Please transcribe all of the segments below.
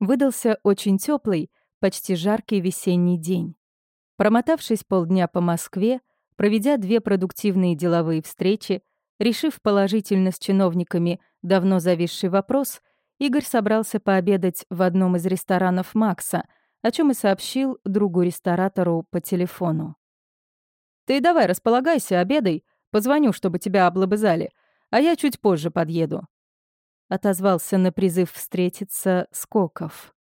Выдался очень теплый, почти жаркий весенний день. Промотавшись полдня по Москве, проведя две продуктивные деловые встречи, решив положительно с чиновниками давно зависший вопрос, Игорь собрался пообедать в одном из ресторанов Макса, о чем и сообщил другу-ресторатору по телефону. «Ты давай располагайся, обедай, позвоню, чтобы тебя облобызали, а я чуть позже подъеду», отозвался на призыв встретиться Скоков.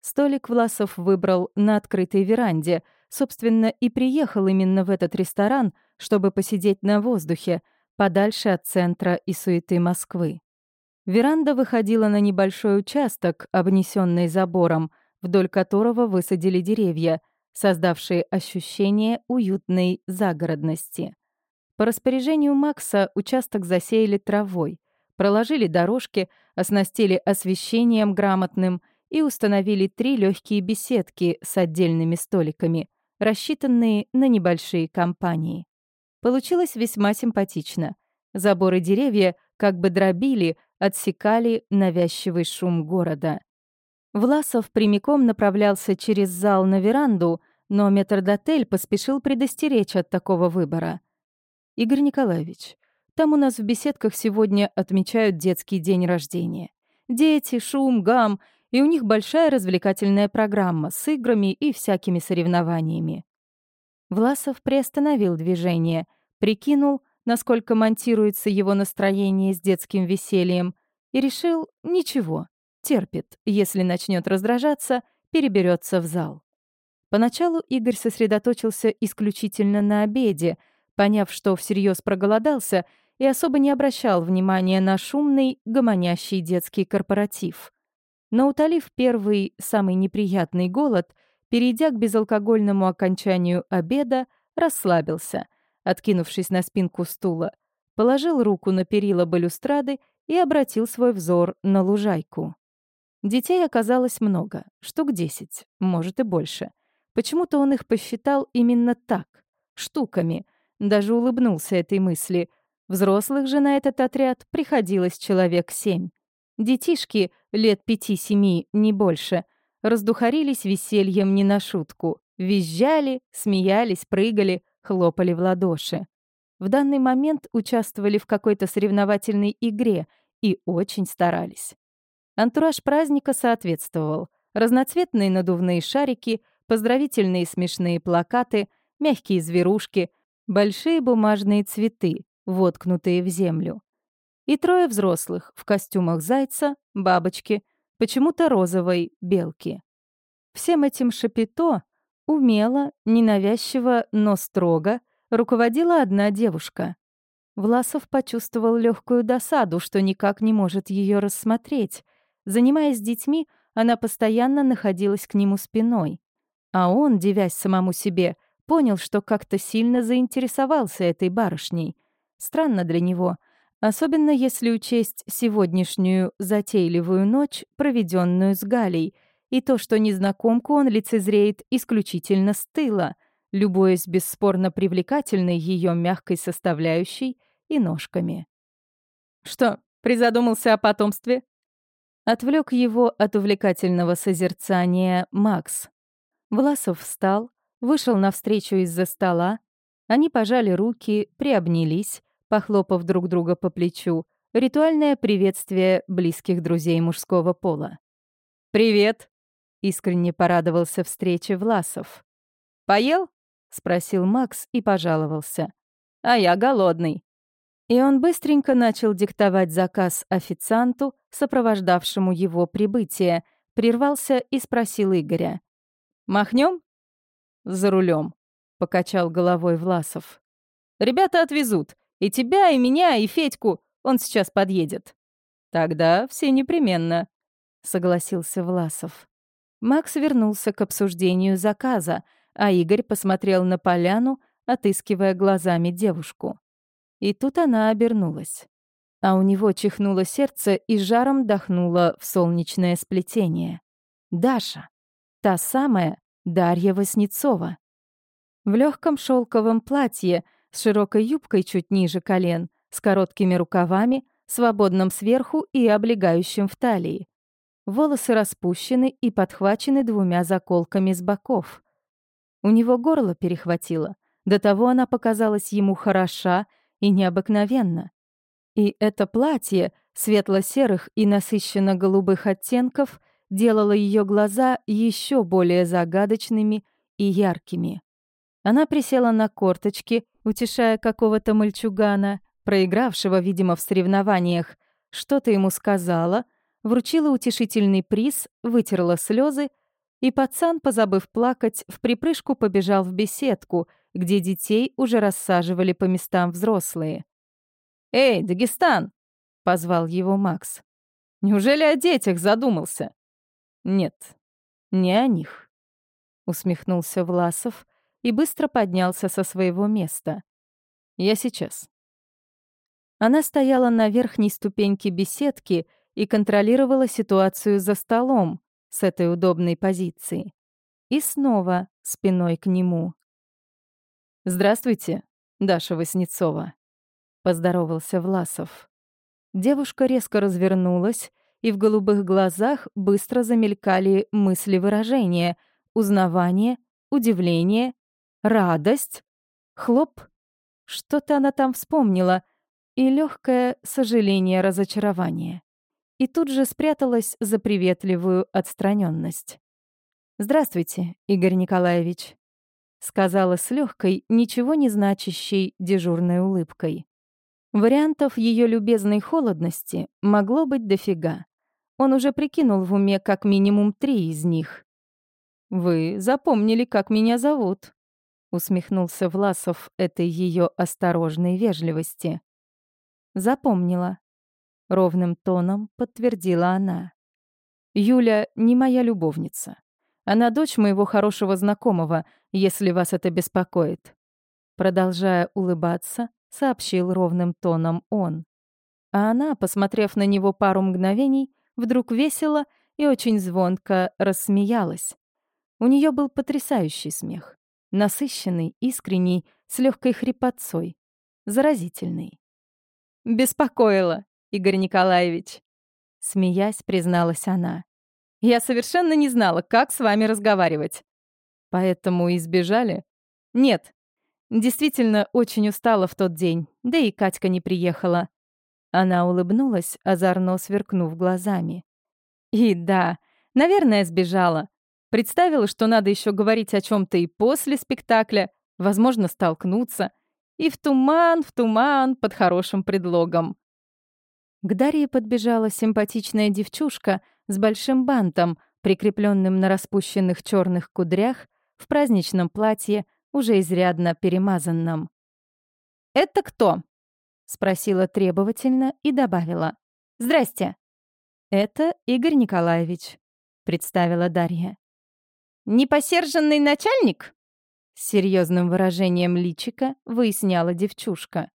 Столик Власов выбрал на открытой веранде, собственно, и приехал именно в этот ресторан, чтобы посидеть на воздухе, подальше от центра и суеты Москвы. Веранда выходила на небольшой участок, обнесенный забором, вдоль которого высадили деревья, создавшие ощущение уютной загородности. По распоряжению Макса участок засеяли травой, проложили дорожки, оснастили освещением грамотным и установили три легкие беседки с отдельными столиками, рассчитанные на небольшие компании. Получилось весьма симпатично. Заборы деревья как бы дробили, отсекали навязчивый шум города. Власов прямиком направлялся через зал на веранду, но метрдотель поспешил предостеречь от такого выбора. «Игорь Николаевич, там у нас в беседках сегодня отмечают детский день рождения. Дети, шум, гам, и у них большая развлекательная программа с играми и всякими соревнованиями. Власов приостановил движение, прикинул, насколько монтируется его настроение с детским весельем, и решил — ничего, терпит, если начнет раздражаться, переберется в зал. Поначалу Игорь сосредоточился исключительно на обеде, поняв, что всерьез проголодался — и особо не обращал внимания на шумный, гомонящий детский корпоратив. Но утолив первый, самый неприятный голод, перейдя к безалкогольному окончанию обеда, расслабился, откинувшись на спинку стула, положил руку на перила балюстрады и обратил свой взор на лужайку. Детей оказалось много, штук десять, может и больше. Почему-то он их посчитал именно так, штуками, даже улыбнулся этой мысли — Взрослых же на этот отряд приходилось человек семь. Детишки лет пяти-семи, не больше, раздухарились весельем не на шутку. Визжали, смеялись, прыгали, хлопали в ладоши. В данный момент участвовали в какой-то соревновательной игре и очень старались. Антураж праздника соответствовал. Разноцветные надувные шарики, поздравительные смешные плакаты, мягкие зверушки, большие бумажные цветы, воткнутые в землю. И трое взрослых в костюмах зайца, бабочки, почему-то розовой белки. Всем этим шапито умело, ненавязчиво, но строго руководила одна девушка. Власов почувствовал легкую досаду, что никак не может ее рассмотреть. Занимаясь детьми, она постоянно находилась к нему спиной. А он, девясь самому себе, понял, что как-то сильно заинтересовался этой барышней — Странно для него, особенно если учесть сегодняшнюю затейливую ночь, проведенную с Галей, и то, что незнакомку он лицезреет исключительно с тыла, любуясь бесспорно привлекательной ее мягкой составляющей и ножками. «Что, призадумался о потомстве?» Отвлек его от увлекательного созерцания Макс. Власов встал, вышел навстречу из-за стола, они пожали руки, приобнялись, похлопав друг друга по плечу, ритуальное приветствие близких друзей мужского пола. «Привет!» — искренне порадовался встрече Власов. «Поел?» — спросил Макс и пожаловался. «А я голодный». И он быстренько начал диктовать заказ официанту, сопровождавшему его прибытие, прервался и спросил Игоря. «Махнем?» «За рулем, покачал головой Власов. «Ребята отвезут. И тебя, и меня, и Федьку. Он сейчас подъедет». «Тогда все непременно», — согласился Власов. Макс вернулся к обсуждению заказа, а Игорь посмотрел на поляну, отыскивая глазами девушку. И тут она обернулась. А у него чихнуло сердце и жаром дохнуло в солнечное сплетение. Даша. Та самая Дарья Васнецова. В легком шелковом платье — с широкой юбкой чуть ниже колен, с короткими рукавами, свободным сверху и облегающим в талии. Волосы распущены и подхвачены двумя заколками с боков. У него горло перехватило. До того она показалась ему хороша и необыкновенна. И это платье светло-серых и насыщенно-голубых оттенков делало ее глаза еще более загадочными и яркими. Она присела на корточки, утешая какого-то мальчугана, проигравшего, видимо, в соревнованиях, что-то ему сказала, вручила утешительный приз, вытерла слезы, и пацан, позабыв плакать, в припрыжку побежал в беседку, где детей уже рассаживали по местам взрослые. «Эй, Дагестан!» — позвал его Макс. «Неужели о детях задумался?» «Нет, не о них», — усмехнулся Власов и быстро поднялся со своего места. «Я сейчас». Она стояла на верхней ступеньке беседки и контролировала ситуацию за столом с этой удобной позиции. И снова спиной к нему. «Здравствуйте, Даша Васнецова», — поздоровался Власов. Девушка резко развернулась, и в голубых глазах быстро замелькали мысли выражения, узнавание, удивление, радость. Хлоп. Что-то она там вспомнила. И легкое сожаление, разочарование. И тут же спряталась за приветливую отстраненность. «Здравствуйте, Игорь Николаевич», — сказала с легкой, ничего не значащей дежурной улыбкой. Вариантов ее любезной холодности могло быть дофига. Он уже прикинул в уме как минимум три из них. «Вы запомнили, как меня зовут», — усмехнулся Власов этой ее осторожной вежливости. «Запомнила», — ровным тоном подтвердила она. «Юля не моя любовница. Она дочь моего хорошего знакомого, если вас это беспокоит». Продолжая улыбаться, сообщил ровным тоном он. А она, посмотрев на него пару мгновений, вдруг весело и очень звонко рассмеялась. У нее был потрясающий смех. Насыщенный, искренний, с легкой хрипотцой. Заразительный. «Беспокоило, Игорь Николаевич», — смеясь, призналась она. «Я совершенно не знала, как с вами разговаривать. Поэтому избежали? Нет, Действительно, очень устала в тот день, да и Катька не приехала. Она улыбнулась, озорно сверкнув глазами. И да, наверное, сбежала. Представила, что надо еще говорить о чем то и после спектакля, возможно, столкнуться. И в туман, в туман, под хорошим предлогом. К Дарье подбежала симпатичная девчушка с большим бантом, прикрепленным на распущенных черных кудрях, в праздничном платье, уже изрядно перемазанном. «Это кто?» — спросила требовательно и добавила. «Здрасте». «Это Игорь Николаевич», — представила Дарья. «Непосерженный начальник?» С серьезным выражением личика выясняла девчушка.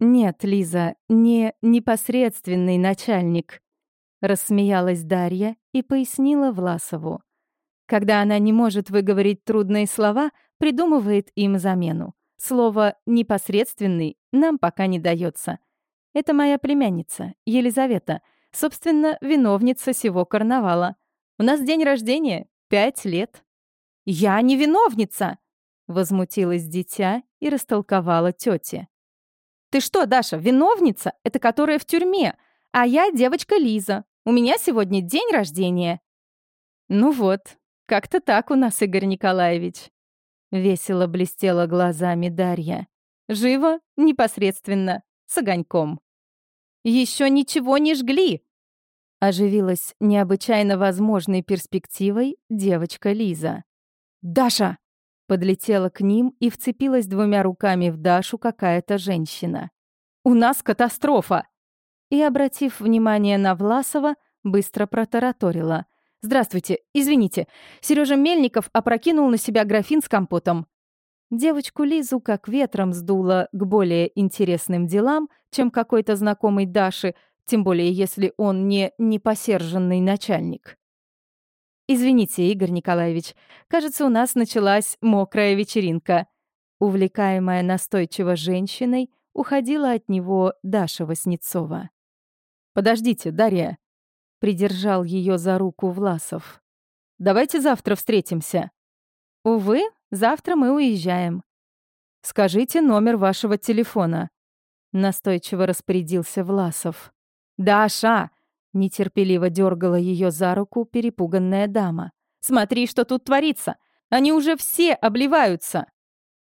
«Нет, Лиза, не непосредственный начальник», — рассмеялась Дарья и пояснила Власову. Когда она не может выговорить трудные слова, придумывает им замену. Слово «непосредственный» нам пока не дается. Это моя племянница, Елизавета, собственно, виновница всего карнавала. У нас день рождения, пять лет. «Я не виновница!» — возмутилась дитя и растолковала тете. «Ты что, Даша, виновница? Это которая в тюрьме. А я девочка Лиза. У меня сегодня день рождения». «Ну вот, как-то так у нас, Игорь Николаевич. Весело блестела глазами Дарья. Живо, непосредственно, с огоньком. Еще ничего не жгли! Оживилась необычайно возможной перспективой девочка Лиза. «Даша!» Подлетела к ним и вцепилась двумя руками в Дашу какая-то женщина. «У нас катастрофа!» И, обратив внимание на Власова, быстро протараторила. «Здравствуйте, извините, Сережа Мельников опрокинул на себя графин с компотом». Девочку Лизу как ветром сдуло к более интересным делам, чем какой-то знакомый Даши, тем более если он не непосерженный начальник. «Извините, Игорь Николаевич, кажется, у нас началась мокрая вечеринка». Увлекаемая настойчиво женщиной, уходила от него Даша Васнецова. «Подождите, Дарья», придержал ее за руку Власов. «Давайте завтра встретимся». «Увы, завтра мы уезжаем». «Скажите номер вашего телефона», — настойчиво распорядился Власов. «Даша!» — нетерпеливо дергала ее за руку перепуганная дама. «Смотри, что тут творится! Они уже все обливаются!»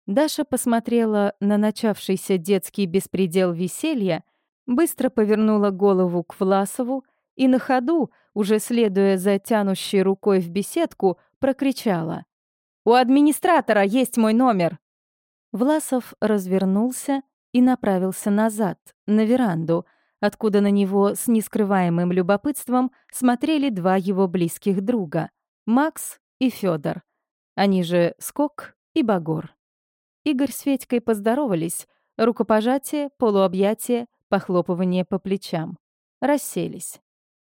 Даша посмотрела на начавшийся детский беспредел веселья, быстро повернула голову к Власову и на ходу, уже следуя за тянущей рукой в беседку, прокричала. «У администратора есть мой номер!» Власов развернулся и направился назад, на веранду, откуда на него с нескрываемым любопытством смотрели два его близких друга — Макс и Федор. Они же Скок и Багор. Игорь с Федькой поздоровались, рукопожатие, полуобъятие, похлопывание по плечам. Расселись.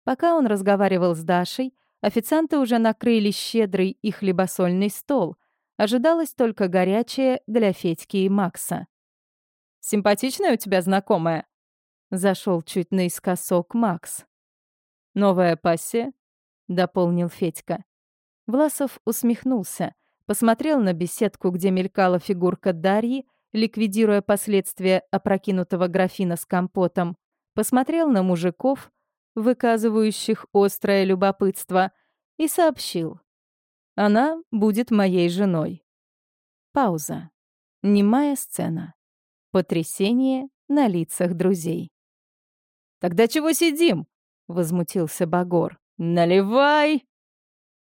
Пока он разговаривал с Дашей, официанты уже накрыли щедрый и хлебосольный стол. Ожидалось только горячее для Федьки и Макса. «Симпатичная у тебя знакомая?» Зашел чуть наискосок Макс. «Новая пассия?» — дополнил Федька. Власов усмехнулся, посмотрел на беседку, где мелькала фигурка Дарьи, ликвидируя последствия опрокинутого графина с компотом, посмотрел на мужиков, выказывающих острое любопытство, и сообщил. «Она будет моей женой». Пауза. Немая сцена. Потрясение на лицах друзей. «Тогда чего сидим?» — возмутился Багор. «Наливай!»